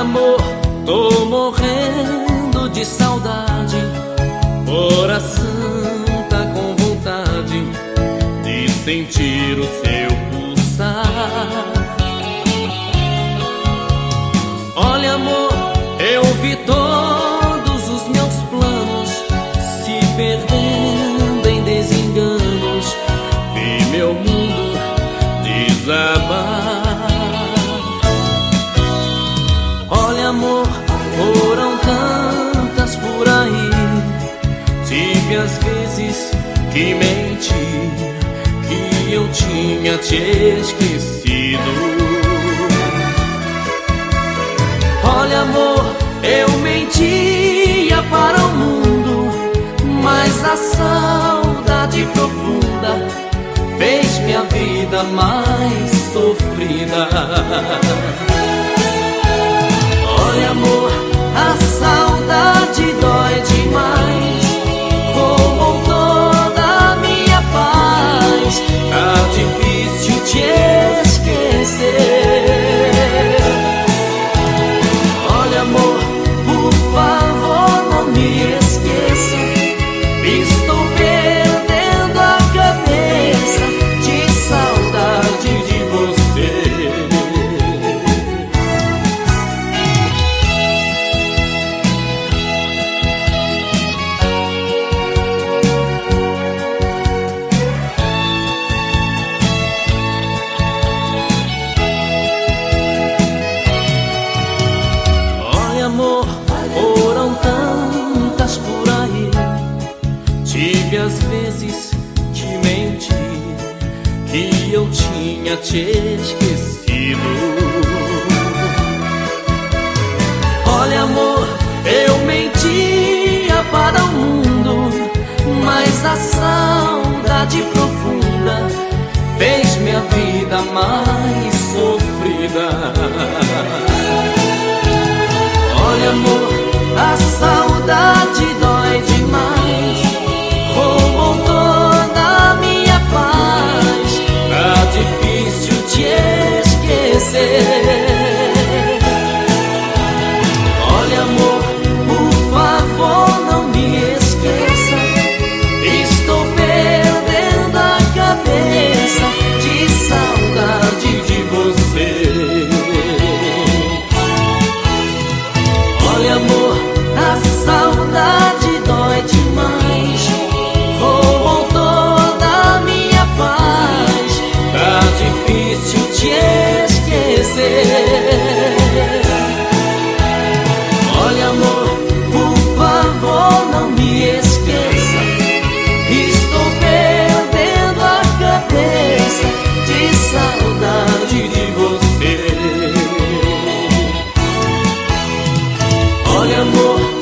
Amor, tô morrendo de saudade. Coração tá com vontade de sentir o seu pulsar. Olha, amor, eu vi todos os meus planos se perdendo em desenganos. Vi meu mundo desabar. Tive as vezes que menti, que eu tinha te esquecido. Olha, amor, eu mentia para o mundo, mas a saudade profunda fez minha vida mais sofrida. Olha, amor, Tive as vezes que menti, que eu tinha te esquecido. Olha, amor, eu mentia para o mundo, mas a saudade profunda fez minha vida mais. 看过。